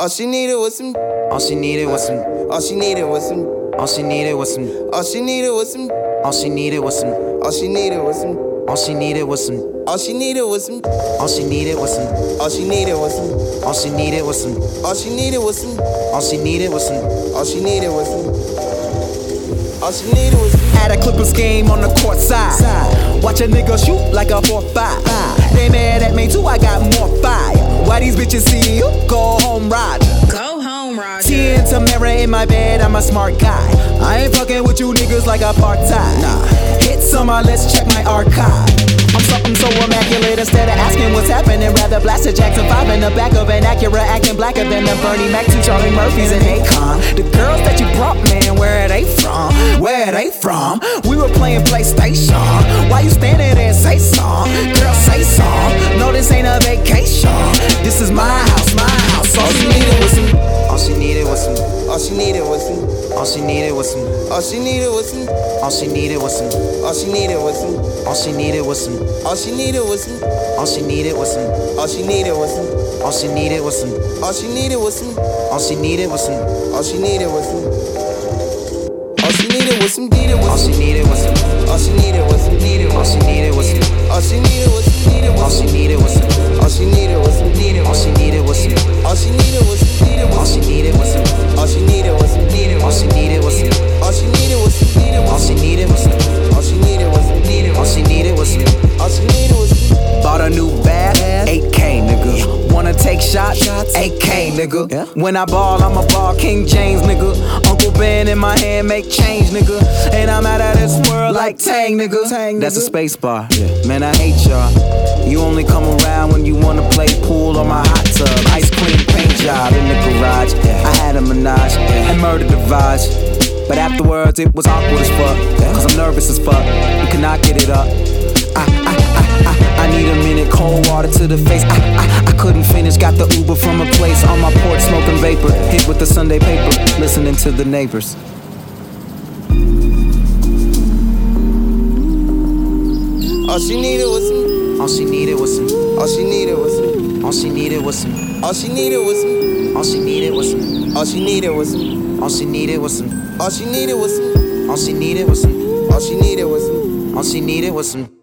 All she needed was some. All she needed was some. All she needed was some. All she needed was some. All she needed was some. All she needed was some. All she needed was some. All she needed was some. All she needed was some. All she needed was some. All she needed was some. All she needed was some. All she needed was some. All she needed was some. All she needed was some. All she needed was some. At a Clippers game on the court side. Watch a nigga shoot like a 4-5. They mad at me too, I got more fire. Tia and Tamera in my bed, I'm a smart guy. I ain't fucking with you niggas like a part time. Nah. Hits on my list, check my archive. I'm something so immaculate instead of asking what's happening. Rather blast a Jackson 5 in the back of an Acura, acting blacker than the Bernie Mac, two Charlie Murphys and Akon. The girls that you brought, man, where are they from? Where are they from? We were playing PlayStation. Why you standing there and say song? Girl, All she needed was some. All she needed was some. All she needed was some. All she needed was some. All she needed was some. All she needed was some. All she needed was some. All she needed was some. All she needed was some. All she needed was some. All she needed was some. All she needed was some. All she needed was some. All she needed was some. Needed All was she some. needed was some. All she needed was some. Take shots? 8K, nigga. When I ball, I'm a ball, King James, nigga. Uncle Ben in my hand, make change, nigga. And I'm out of this world like Tang, nigga. That's a space bar. Man, I hate y'all. You only come around when you wanna play pool or my hot tub. Ice cream paint job in the garage. I had a menage and murdered the vibes. But afterwards, it was awkward as fuck. Cause I'm nervous as fuck. You cannot get it up. Need a minute, cold water to the face. I, I, I couldn't finish, got the Uber from a place on my porch, smoking vapor. Hit with the Sunday paper, listening to the neighbors. All she needed was some. All she needed was some. All she needed was some. All she needed was some. All she needed was some. All she needed was some. All she needed was some. All she needed was some. All she needed was some. All she needed was some. All she needed was some. All she needed was some.